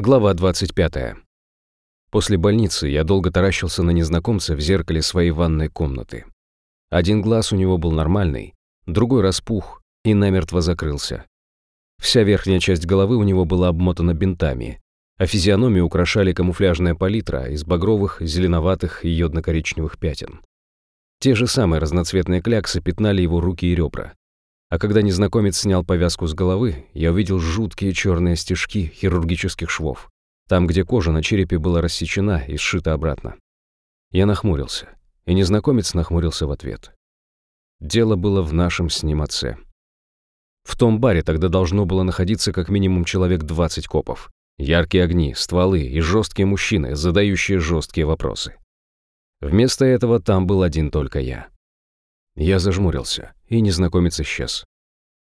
Глава 25. После больницы я долго таращился на незнакомца в зеркале своей ванной комнаты. Один глаз у него был нормальный, другой распух и намертво закрылся. Вся верхняя часть головы у него была обмотана бинтами, а физиономию украшали камуфляжная палитра из багровых, зеленоватых и йодно-коричневых пятен. Те же самые разноцветные кляксы пятнали его руки и ребра. А когда незнакомец снял повязку с головы, я увидел жуткие черные стежки хирургических швов, там, где кожа на черепе была рассечена и сшита обратно. Я нахмурился, и незнакомец нахмурился в ответ. Дело было в нашем с ним отце. В том баре тогда должно было находиться как минимум человек 20 копов. Яркие огни, стволы и жесткие мужчины, задающие жесткие вопросы. Вместо этого там был один только я. Я зажмурился, и незнакомец исчез.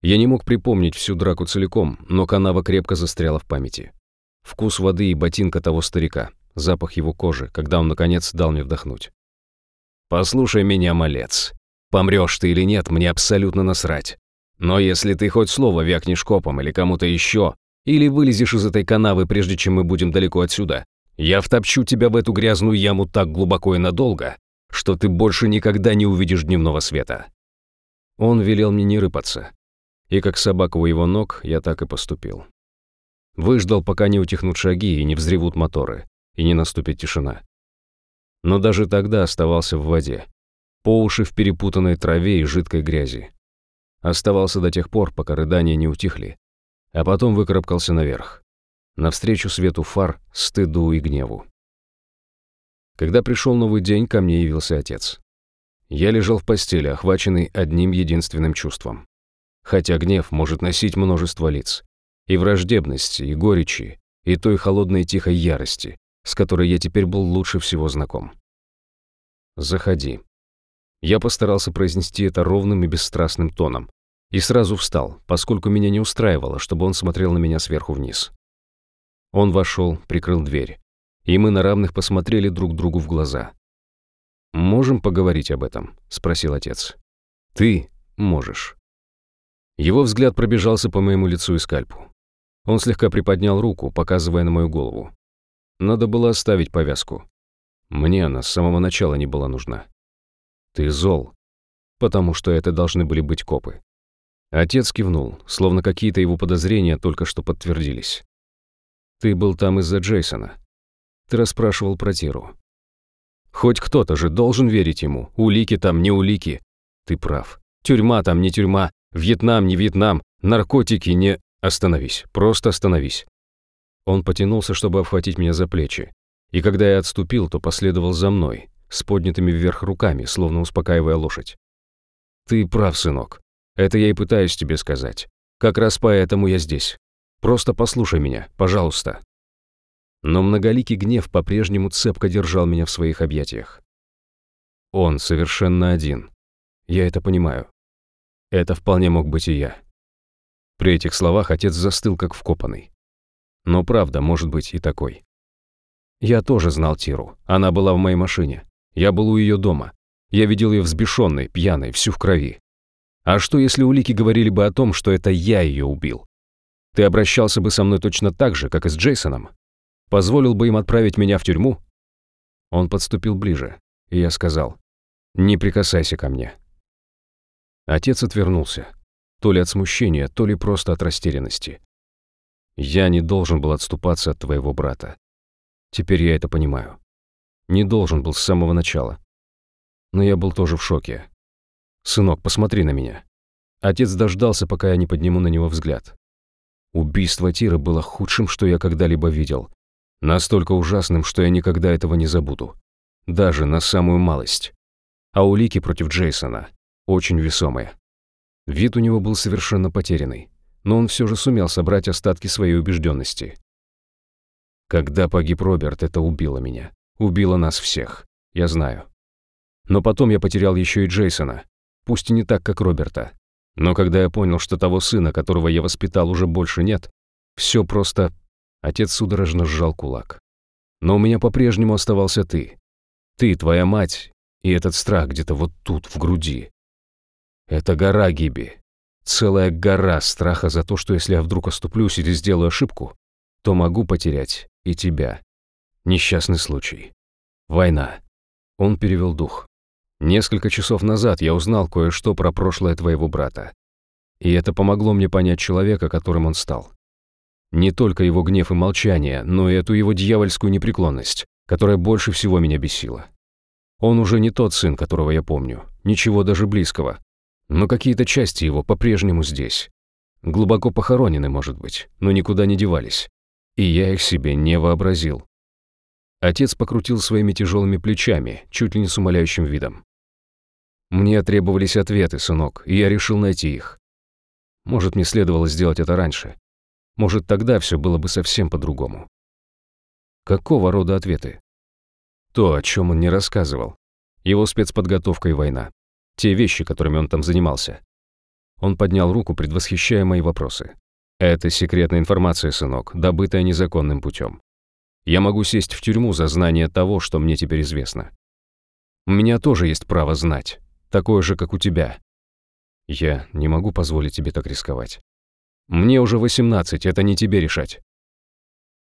Я не мог припомнить всю драку целиком, но канава крепко застряла в памяти. Вкус воды и ботинка того старика, запах его кожи, когда он, наконец, дал мне вдохнуть. «Послушай меня, малец. Помрешь ты или нет, мне абсолютно насрать. Но если ты хоть слово вякнешь копом или кому-то еще, или вылезешь из этой канавы, прежде чем мы будем далеко отсюда, я втопчу тебя в эту грязную яму так глубоко и надолго, что ты больше никогда не увидишь дневного света». Он велел мне не рыпаться. И как собака у его ног, я так и поступил. Выждал, пока не утихнут шаги и не взревут моторы, и не наступит тишина. Но даже тогда оставался в воде, по уши в перепутанной траве и жидкой грязи. Оставался до тех пор, пока рыдания не утихли, а потом выкарабкался наверх, навстречу свету фар, стыду и гневу. Когда пришел новый день, ко мне явился отец. Я лежал в постели, охваченный одним единственным чувством. Хотя гнев может носить множество лиц. И враждебности, и горечи, и той холодной тихой ярости, с которой я теперь был лучше всего знаком. «Заходи». Я постарался произнести это ровным и бесстрастным тоном. И сразу встал, поскольку меня не устраивало, чтобы он смотрел на меня сверху вниз. Он вошел, прикрыл дверь и мы на равных посмотрели друг другу в глаза. «Можем поговорить об этом?» — спросил отец. «Ты можешь». Его взгляд пробежался по моему лицу и скальпу. Он слегка приподнял руку, показывая на мою голову. Надо было оставить повязку. Мне она с самого начала не была нужна. «Ты зол», потому что это должны были быть копы. Отец кивнул, словно какие-то его подозрения только что подтвердились. «Ты был там из-за Джейсона. Ты расспрашивал про Тиру. Хоть кто-то же должен верить ему. Улики там не улики. Ты прав. Тюрьма там не тюрьма. Вьетнам не Вьетнам. Наркотики не... Остановись. Просто остановись. Он потянулся, чтобы обхватить меня за плечи. И когда я отступил, то последовал за мной, с поднятыми вверх руками, словно успокаивая лошадь. Ты прав, сынок. Это я и пытаюсь тебе сказать. Как раз поэтому я здесь. Просто послушай меня, пожалуйста. Но многоликий гнев по-прежнему цепко держал меня в своих объятиях. Он совершенно один. Я это понимаю. Это вполне мог быть и я. При этих словах отец застыл, как вкопанный. Но правда может быть и такой. Я тоже знал Тиру. Она была в моей машине. Я был у ее дома. Я видел ее взбешенной, пьяной, всю в крови. А что, если улики говорили бы о том, что это я ее убил? Ты обращался бы со мной точно так же, как и с Джейсоном? позволил бы им отправить меня в тюрьму? Он подступил ближе, и я сказал, «Не прикасайся ко мне». Отец отвернулся, то ли от смущения, то ли просто от растерянности. Я не должен был отступаться от твоего брата. Теперь я это понимаю. Не должен был с самого начала. Но я был тоже в шоке. «Сынок, посмотри на меня». Отец дождался, пока я не подниму на него взгляд. Убийство Тира было худшим, что я когда-либо видел, Настолько ужасным, что я никогда этого не забуду. Даже на самую малость. А улики против Джейсона очень весомые. Вид у него был совершенно потерянный, но он все же сумел собрать остатки своей убежденности. Когда погиб Роберт, это убило меня. Убило нас всех. Я знаю. Но потом я потерял еще и Джейсона. Пусть и не так, как Роберта. Но когда я понял, что того сына, которого я воспитал, уже больше нет, все просто Отец судорожно сжал кулак. «Но у меня по-прежнему оставался ты. Ты, твоя мать, и этот страх где-то вот тут, в груди. Это гора Гиби. Целая гора страха за то, что если я вдруг оступлюсь или сделаю ошибку, то могу потерять и тебя. Несчастный случай. Война. Он перевел дух. Несколько часов назад я узнал кое-что про прошлое твоего брата. И это помогло мне понять человека, которым он стал. Не только его гнев и молчание, но и эту его дьявольскую непреклонность, которая больше всего меня бесила. Он уже не тот сын, которого я помню, ничего даже близкого. Но какие-то части его по-прежнему здесь. Глубоко похоронены, может быть, но никуда не девались. И я их себе не вообразил. Отец покрутил своими тяжелыми плечами, чуть ли не с умоляющим видом. Мне требовались ответы, сынок, и я решил найти их. Может, мне следовало сделать это раньше. Может, тогда все было бы совсем по-другому. Какого рода ответы? То, о чем он не рассказывал. Его спецподготовка и война. Те вещи, которыми он там занимался. Он поднял руку, предвосхищая мои вопросы. «Это секретная информация, сынок, добытая незаконным путем. Я могу сесть в тюрьму за знание того, что мне теперь известно. У меня тоже есть право знать, такое же, как у тебя. Я не могу позволить тебе так рисковать. Мне уже 18, это не тебе решать.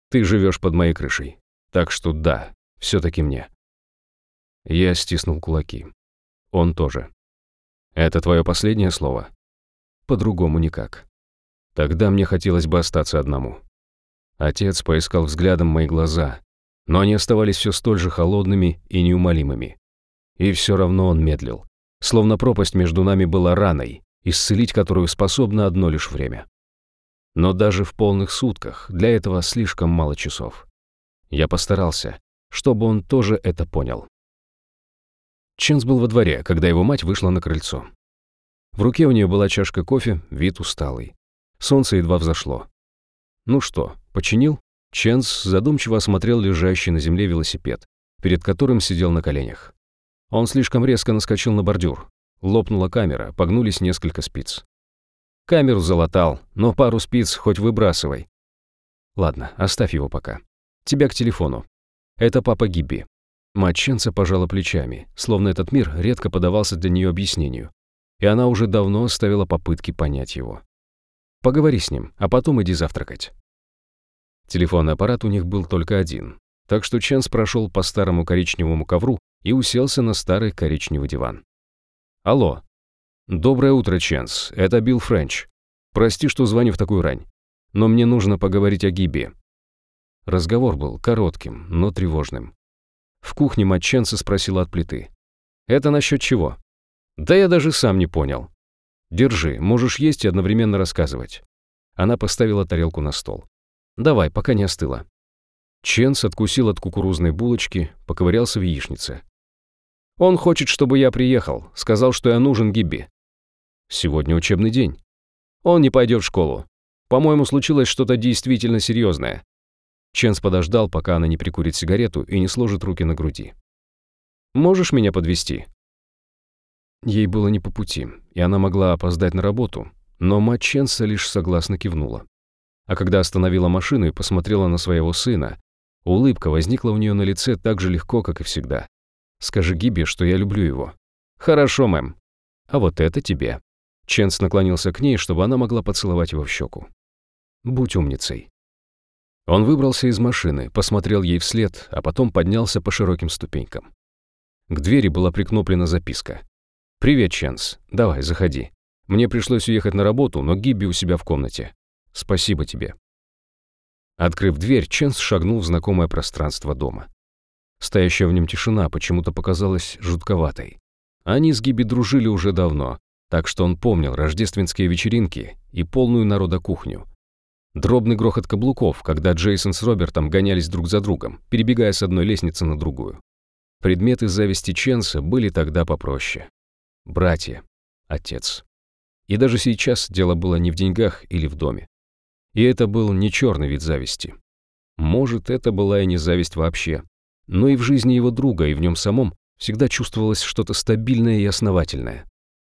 Ты живешь под моей крышей, так что да, все таки мне». Я стиснул кулаки. Он тоже. «Это твое последнее слово?» По-другому никак. Тогда мне хотелось бы остаться одному. Отец поискал взглядом мои глаза, но они оставались все столь же холодными и неумолимыми. И все равно он медлил, словно пропасть между нами была раной, исцелить которую способно одно лишь время. Но даже в полных сутках для этого слишком мало часов. Я постарался, чтобы он тоже это понял. Ченс был во дворе, когда его мать вышла на крыльцо. В руке у нее была чашка кофе, вид усталый. Солнце едва взошло. «Ну что, починил?» Ченс задумчиво осмотрел лежащий на земле велосипед, перед которым сидел на коленях. Он слишком резко наскочил на бордюр. Лопнула камера, погнулись несколько спиц. Камеру залатал, но пару спиц хоть выбрасывай. Ладно, оставь его пока. Тебя к телефону. Это папа Гибби. Мать Ченса пожала плечами, словно этот мир редко подавался для нее объяснению и она уже давно оставила попытки понять его. Поговори с ним, а потом иди завтракать. Телефонный аппарат у них был только один, так что Ченс прошел по старому коричневому ковру и уселся на старый коричневый диван. «Алло. Доброе утро, Ченс. Это Билл Френч. Прости, что звоню в такую рань, но мне нужно поговорить о Гибби». Разговор был коротким, но тревожным. В кухне мать Ченса спросила от плиты. «Это насчет чего?» Да я даже сам не понял. Держи, можешь есть и одновременно рассказывать. Она поставила тарелку на стол. Давай, пока не остыла. Ченс откусил от кукурузной булочки, поковырялся в яичнице. Он хочет, чтобы я приехал, сказал, что я нужен Гибби. Сегодня учебный день. Он не пойдет в школу. По-моему, случилось что-то действительно серьезное. Ченс подождал, пока она не прикурит сигарету и не сложит руки на груди. «Можешь меня подвести? Ей было не по пути, и она могла опоздать на работу, но мать Ченса лишь согласно кивнула. А когда остановила машину и посмотрела на своего сына, улыбка возникла у нее на лице так же легко, как и всегда. «Скажи Гиби, что я люблю его». «Хорошо, мэм». «А вот это тебе». Ченс наклонился к ней, чтобы она могла поцеловать его в щеку. «Будь умницей». Он выбрался из машины, посмотрел ей вслед, а потом поднялся по широким ступенькам. К двери была прикноплена записка. «Привет, Ченс. Давай, заходи. Мне пришлось уехать на работу, но Гибби у себя в комнате. Спасибо тебе». Открыв дверь, Ченс шагнул в знакомое пространство дома. Стоящая в нем тишина почему-то показалась жутковатой. Они с Гиби дружили уже давно, так что он помнил рождественские вечеринки и полную народа кухню. Дробный грохот каблуков, когда Джейсон с Робертом гонялись друг за другом, перебегая с одной лестницы на другую. Предметы зависти Ченса были тогда попроще братья, отец. И даже сейчас дело было не в деньгах или в доме. И это был не черный вид зависти. Может, это была и не зависть вообще. Но и в жизни его друга, и в нем самом всегда чувствовалось что-то стабильное и основательное.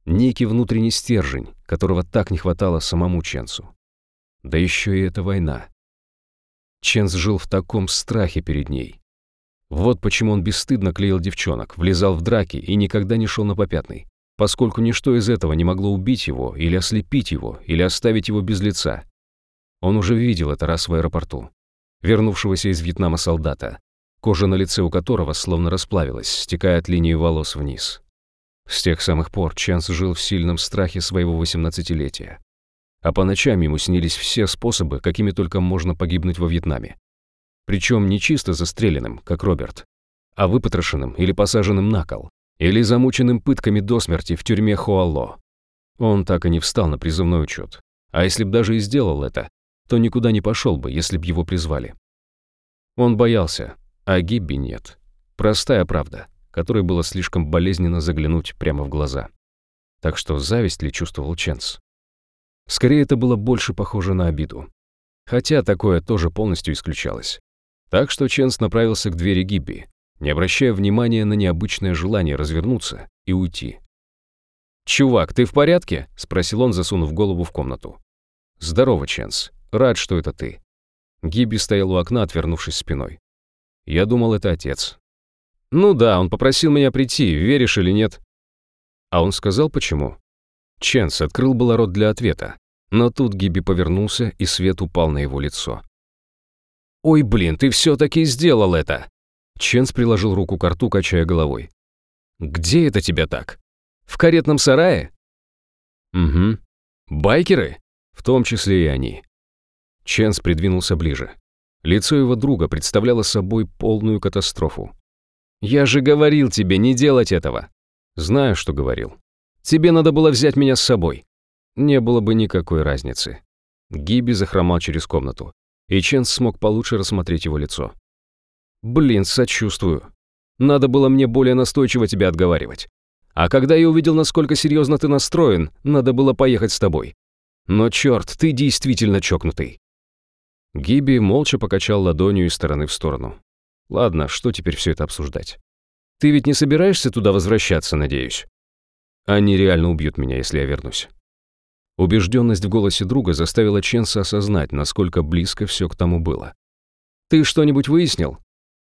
Некий внутренний стержень, которого так не хватало самому Ченсу. Да еще и эта война. Ченс жил в таком страхе перед ней. Вот почему он бесстыдно клеил девчонок, влезал в драки и никогда не шел на попятный поскольку ничто из этого не могло убить его, или ослепить его, или оставить его без лица. Он уже видел это раз в аэропорту. вернувшегося из Вьетнама солдата, кожа на лице у которого словно расплавилась, стекая от линии волос вниз. С тех самых пор Ченс жил в сильном страхе своего 18-летия. А по ночам ему снились все способы, какими только можно погибнуть во Вьетнаме. Причем не чисто застреленным, как Роберт, а выпотрошенным или посаженным на кол, или замученным пытками до смерти в тюрьме Хуало. Он так и не встал на призывной учет. А если б даже и сделал это, то никуда не пошел бы, если б его призвали. Он боялся, а Гибби нет. Простая правда, которой было слишком болезненно заглянуть прямо в глаза. Так что зависть ли чувствовал Ченс? Скорее, это было больше похоже на обиду. Хотя такое тоже полностью исключалось. Так что Ченс направился к двери Гибби, не обращая внимания на необычное желание развернуться и уйти. «Чувак, ты в порядке?» — спросил он, засунув голову в комнату. «Здорово, Ченс. Рад, что это ты». Гибби стоял у окна, отвернувшись спиной. Я думал, это отец. «Ну да, он попросил меня прийти, веришь или нет?» А он сказал, почему. Ченс открыл было рот для ответа, но тут Гиби повернулся, и свет упал на его лицо. «Ой, блин, ты все-таки сделал это!» Ченс приложил руку к рту, качая головой. «Где это тебя так? В каретном сарае?» «Угу. Байкеры? В том числе и они». Ченс придвинулся ближе. Лицо его друга представляло собой полную катастрофу. «Я же говорил тебе не делать этого!» «Знаю, что говорил. Тебе надо было взять меня с собой». Не было бы никакой разницы. Гиби захромал через комнату, и Ченс смог получше рассмотреть его лицо. «Блин, сочувствую. Надо было мне более настойчиво тебя отговаривать. А когда я увидел, насколько серьезно ты настроен, надо было поехать с тобой. Но черт, ты действительно чокнутый». Гиби молча покачал ладонью из стороны в сторону. «Ладно, что теперь все это обсуждать? Ты ведь не собираешься туда возвращаться, надеюсь? Они реально убьют меня, если я вернусь». Убежденность в голосе друга заставила Ченса осознать, насколько близко все к тому было. «Ты что-нибудь выяснил?»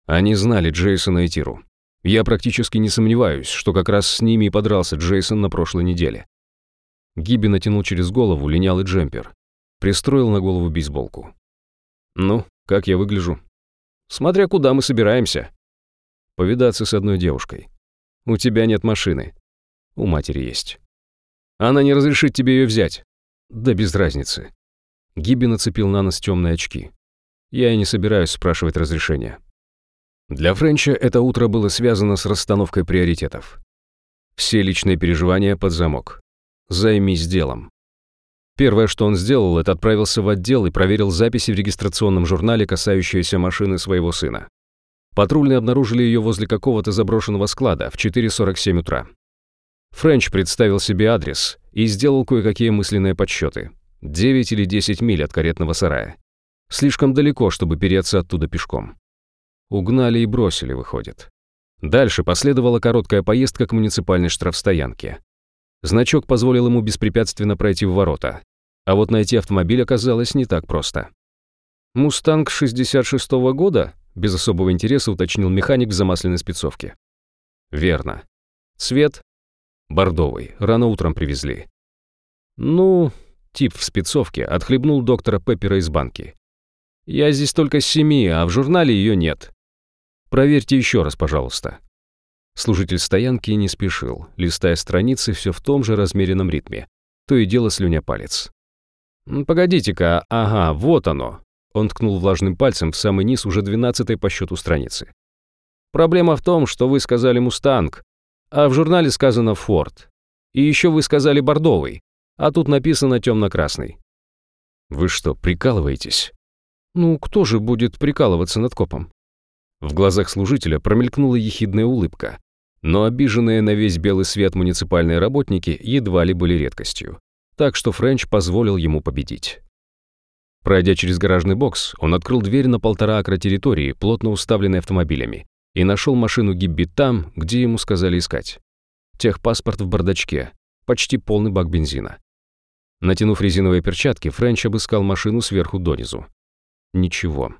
Они знали Джейсона и Тиру. Я практически не сомневаюсь, что как раз с ними и подрался Джейсон на прошлой неделе. Гиби натянул через голову линялый джемпер, пристроил на голову бейсболку. «Ну, как я выгляжу?» «Смотря куда мы собираемся». «Повидаться с одной девушкой. У тебя нет машины. У матери есть. Она не разрешит тебе ее взять». «Да без разницы». Гиби нацепил на нос темные очки. «Я и не собираюсь спрашивать разрешения». Для Френча это утро было связано с расстановкой приоритетов. Все личные переживания под замок. Займись делом. Первое, что он сделал, это отправился в отдел и проверил записи в регистрационном журнале, касающиеся машины своего сына. Патрульные обнаружили ее возле какого-то заброшенного склада в 4.47 утра. Френч представил себе адрес и сделал кое-какие мысленные подсчеты. 9 или 10 миль от каретного сарая. Слишком далеко, чтобы переться оттуда пешком. Угнали и бросили, выходит. Дальше последовала короткая поездка к муниципальной штрафстоянке. Значок позволил ему беспрепятственно пройти в ворота. А вот найти автомобиль оказалось не так просто. «Мустанг 66-го года?» — без особого интереса уточнил механик в замасленной спецовке. «Верно. Цвет?» «Бордовый. Рано утром привезли». «Ну...» — тип в спецовке отхлебнул доктора Пеппера из банки. «Я здесь только с семи, а в журнале ее нет. Проверьте еще раз, пожалуйста». Служитель стоянки не спешил, листая страницы все в том же размеренном ритме, то и дело слюня палец. «Погодите-ка, ага, вот оно!» Он ткнул влажным пальцем в самый низ уже двенадцатой по счету страницы. «Проблема в том, что вы сказали «Мустанг», а в журнале сказано «Форд». И еще вы сказали «Бордовый», а тут написано «Темно-красный». «Вы что, прикалываетесь?» «Ну, кто же будет прикалываться над копом?» В глазах служителя промелькнула ехидная улыбка, но обиженные на весь белый свет муниципальные работники едва ли были редкостью так что Френч позволил ему победить. Пройдя через гаражный бокс, он открыл дверь на полтора акра территории, плотно уставленной автомобилями, и нашел машину Гибби там, где ему сказали искать. Техпаспорт в бардачке, почти полный бак бензина. Натянув резиновые перчатки, Френч обыскал машину сверху донизу. Ничего.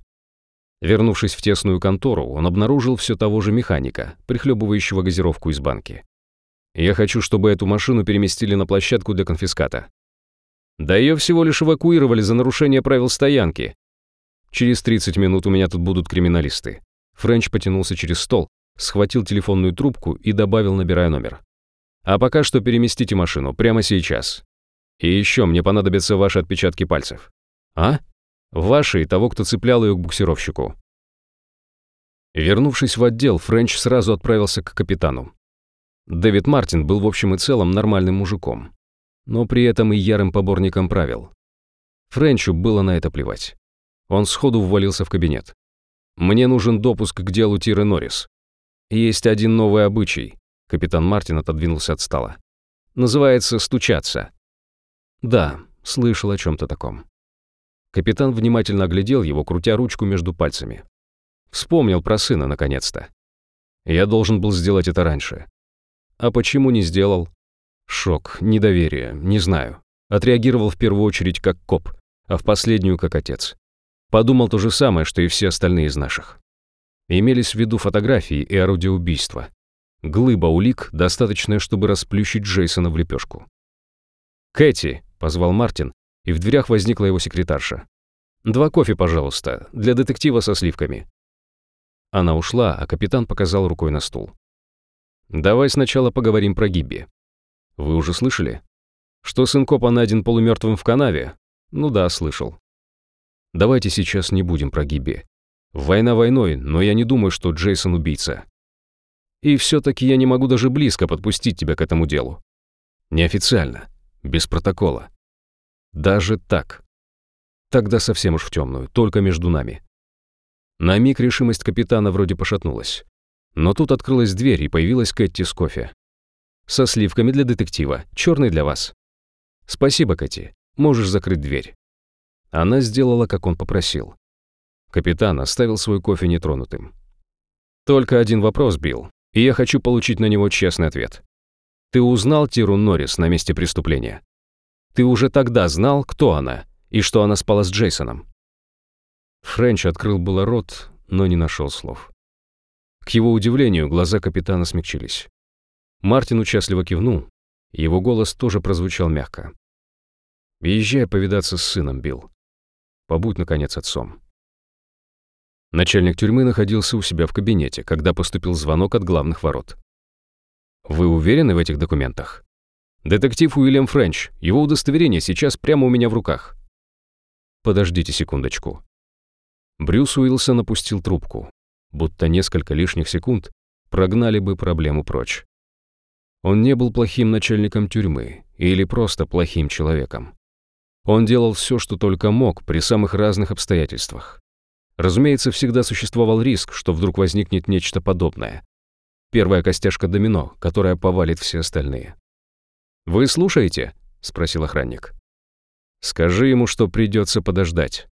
Вернувшись в тесную контору, он обнаружил все того же механика, прихлебывающего газировку из банки. Я хочу, чтобы эту машину переместили на площадку для конфиската. Да ее всего лишь эвакуировали за нарушение правил стоянки. Через 30 минут у меня тут будут криминалисты. Френч потянулся через стол, схватил телефонную трубку и добавил, набирая номер. А пока что переместите машину, прямо сейчас. И еще мне понадобятся ваши отпечатки пальцев. А? Ваши и того, кто цеплял ее к буксировщику. Вернувшись в отдел, Френч сразу отправился к капитану. Дэвид Мартин был в общем и целом нормальным мужиком, но при этом и ярым поборником правил. Френчу было на это плевать. Он сходу ввалился в кабинет. «Мне нужен допуск к делу Тиры Норрис. Есть один новый обычай». Капитан Мартин отодвинулся от стола. «Называется «стучаться». «Да, слышал о чем-то таком». Капитан внимательно оглядел его, крутя ручку между пальцами. Вспомнил про сына, наконец-то. Я должен был сделать это раньше. А почему не сделал? Шок, недоверие, не знаю. Отреагировал в первую очередь как коп, а в последнюю как отец. Подумал то же самое, что и все остальные из наших. Имелись в виду фотографии и орудия убийства. Глыба улик, достаточная, чтобы расплющить Джейсона в лепешку. «Кэти!» — позвал Мартин, и в дверях возникла его секретарша. «Два кофе, пожалуйста, для детектива со сливками». Она ушла, а капитан показал рукой на стул. «Давай сначала поговорим про Гибби. Вы уже слышали? Что сын копа найден полумертвым в канаве? Ну да, слышал. Давайте сейчас не будем про Гибби. Война войной, но я не думаю, что Джейсон убийца. И все-таки я не могу даже близко подпустить тебя к этому делу. Неофициально, без протокола. Даже так. Тогда совсем уж в темную, только между нами. На миг решимость капитана вроде пошатнулась. Но тут открылась дверь, и появилась Кэти с кофе. Со сливками для детектива, черный для вас. Спасибо, Кэти. Можешь закрыть дверь. Она сделала, как он попросил. Капитан оставил свой кофе нетронутым. «Только один вопрос, Билл, и я хочу получить на него честный ответ. Ты узнал Тиру Норрис на месте преступления? Ты уже тогда знал, кто она, и что она спала с Джейсоном?» Френч открыл было рот, но не нашел слов. К его удивлению, глаза капитана смягчились. Мартин участливо кивнул, его голос тоже прозвучал мягко. «Езжай повидаться с сыном, Билл. Побудь, наконец, отцом. Начальник тюрьмы находился у себя в кабинете, когда поступил звонок от главных ворот. «Вы уверены в этих документах?» «Детектив Уильям Френч. Его удостоверение сейчас прямо у меня в руках». «Подождите секундочку». Брюс Уилсон опустил трубку, будто несколько лишних секунд прогнали бы проблему прочь. Он не был плохим начальником тюрьмы или просто плохим человеком. Он делал все, что только мог при самых разных обстоятельствах. Разумеется, всегда существовал риск, что вдруг возникнет нечто подобное. Первая костяшка домино, которая повалит все остальные. «Вы слушаете?» — спросил охранник. «Скажи ему, что придется подождать».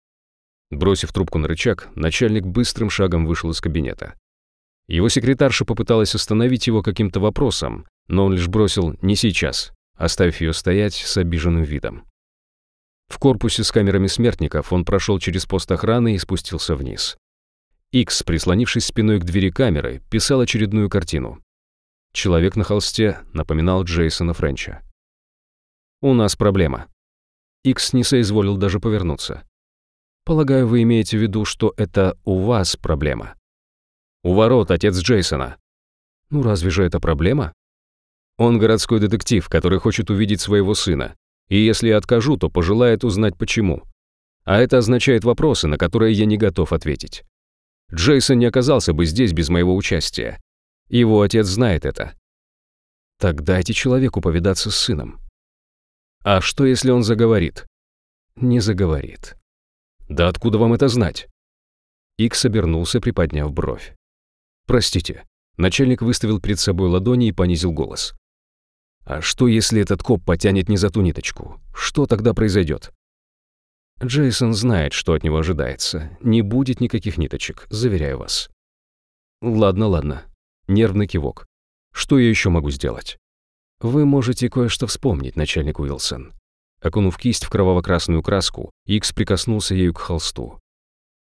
Бросив трубку на рычаг, начальник быстрым шагом вышел из кабинета. Его секретарша попыталась остановить его каким-то вопросом, но он лишь бросил «не сейчас», оставив ее стоять с обиженным видом. В корпусе с камерами смертников он прошел через пост охраны и спустился вниз. Икс, прислонившись спиной к двери камеры, писал очередную картину. Человек на холсте напоминал Джейсона Френча. «У нас проблема». Икс не соизволил даже повернуться. «Полагаю, вы имеете в виду, что это у вас проблема?» «У ворот отец Джейсона». «Ну разве же это проблема?» «Он городской детектив, который хочет увидеть своего сына. И если я откажу, то пожелает узнать почему. А это означает вопросы, на которые я не готов ответить. Джейсон не оказался бы здесь без моего участия. Его отец знает это. Так дайте человеку повидаться с сыном. А что, если он заговорит? Не заговорит. Да откуда вам это знать? Икс обернулся, приподняв бровь. Простите. Начальник выставил перед собой ладони и понизил голос. А что, если этот коп потянет не за ту ниточку? Что тогда произойдет? Джейсон знает, что от него ожидается. Не будет никаких ниточек, заверяю вас. Ладно, ладно. Нервный кивок. Что я еще могу сделать? Вы можете кое-что вспомнить, начальник Уилсон. Окунув кисть в кроваво-красную краску, Икс прикоснулся ею к холсту.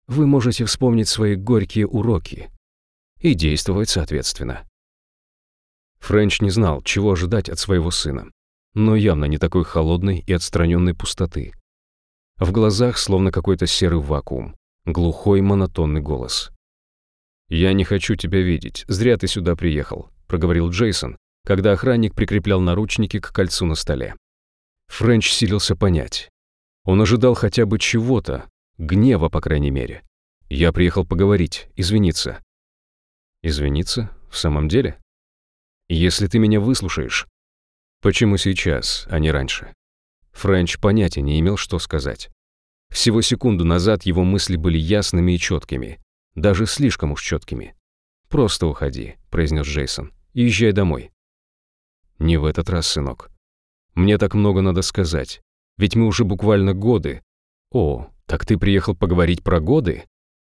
Вы можете вспомнить свои горькие уроки и действовать соответственно. Френч не знал, чего ожидать от своего сына, но явно не такой холодной и отстраненной пустоты. В глазах словно какой-то серый вакуум, Глухой монотонный голос. «Я не хочу тебя видеть. Зря ты сюда приехал», — проговорил Джейсон, когда охранник прикреплял наручники к кольцу на столе. Френч силился понять. Он ожидал хотя бы чего-то, гнева, по крайней мере. «Я приехал поговорить, извиниться». «Извиниться? В самом деле?» «Если ты меня выслушаешь...» «Почему сейчас, а не раньше?» Френч понятия не имел, что сказать. Всего секунду назад его мысли были ясными и четкими, даже слишком уж четкими. «Просто уходи», — произнес Джейсон. «Езжай домой». «Не в этот раз, сынок. Мне так много надо сказать. Ведь мы уже буквально годы. О, так ты приехал поговорить про годы?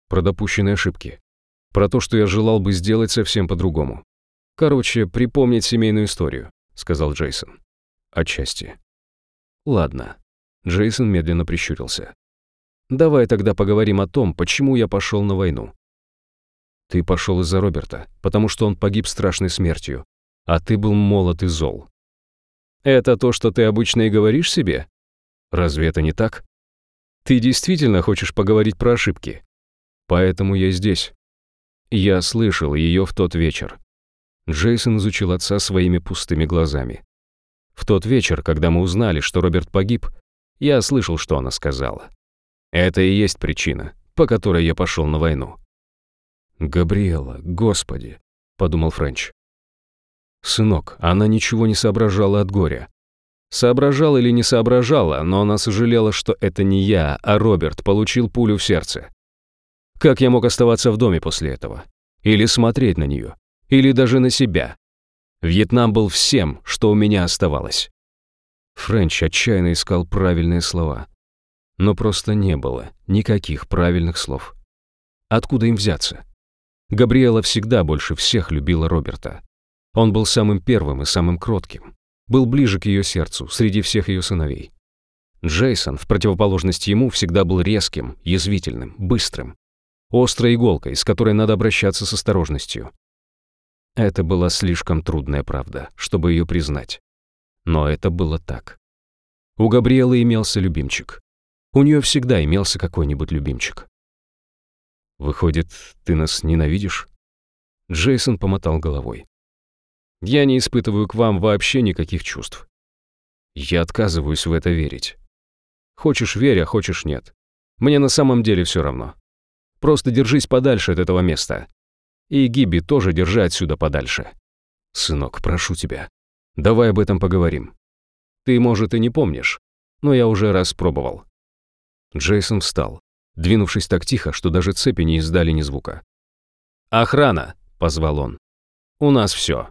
Про допущенные ошибки. Про то, что я желал бы сделать совсем по-другому. Короче, припомнить семейную историю», — сказал Джейсон. «Отчасти». «Ладно». Джейсон медленно прищурился. «Давай тогда поговорим о том, почему я пошел на войну. Ты пошел из-за Роберта, потому что он погиб страшной смертью, а ты был молод и зол. Это то, что ты обычно и говоришь себе? Разве это не так? Ты действительно хочешь поговорить про ошибки? Поэтому я здесь. Я слышал ее в тот вечер. Джейсон изучил отца своими пустыми глазами. В тот вечер, когда мы узнали, что Роберт погиб, я слышал, что она сказала. Это и есть причина, по которой я пошел на войну. «Габриэла, господи», — подумал Френч. «Сынок, она ничего не соображала от горя. Соображала или не соображала, но она сожалела, что это не я, а Роберт получил пулю в сердце. Как я мог оставаться в доме после этого? Или смотреть на нее? Или даже на себя? Вьетнам был всем, что у меня оставалось. Френч отчаянно искал правильные слова. Но просто не было никаких правильных слов. Откуда им взяться? Габриэла всегда больше всех любила Роберта. Он был самым первым и самым кротким. Был ближе к ее сердцу среди всех ее сыновей. Джейсон, в противоположность ему, всегда был резким, язвительным, быстрым. Острой иголкой, с которой надо обращаться с осторожностью. Это была слишком трудная правда, чтобы ее признать. Но это было так. У Габриэлы имелся любимчик. У нее всегда имелся какой-нибудь любимчик. «Выходит, ты нас ненавидишь?» Джейсон помотал головой. «Я не испытываю к вам вообще никаких чувств. Я отказываюсь в это верить. Хочешь верь, а хочешь нет. Мне на самом деле все равно. Просто держись подальше от этого места. И Гиби тоже держи отсюда подальше. Сынок, прошу тебя, давай об этом поговорим. Ты, может, и не помнишь, но я уже раз пробовал». Джейсон встал, двинувшись так тихо, что даже цепи не издали ни звука. «Охрана!» — позвал он. «У нас все.